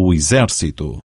o exército.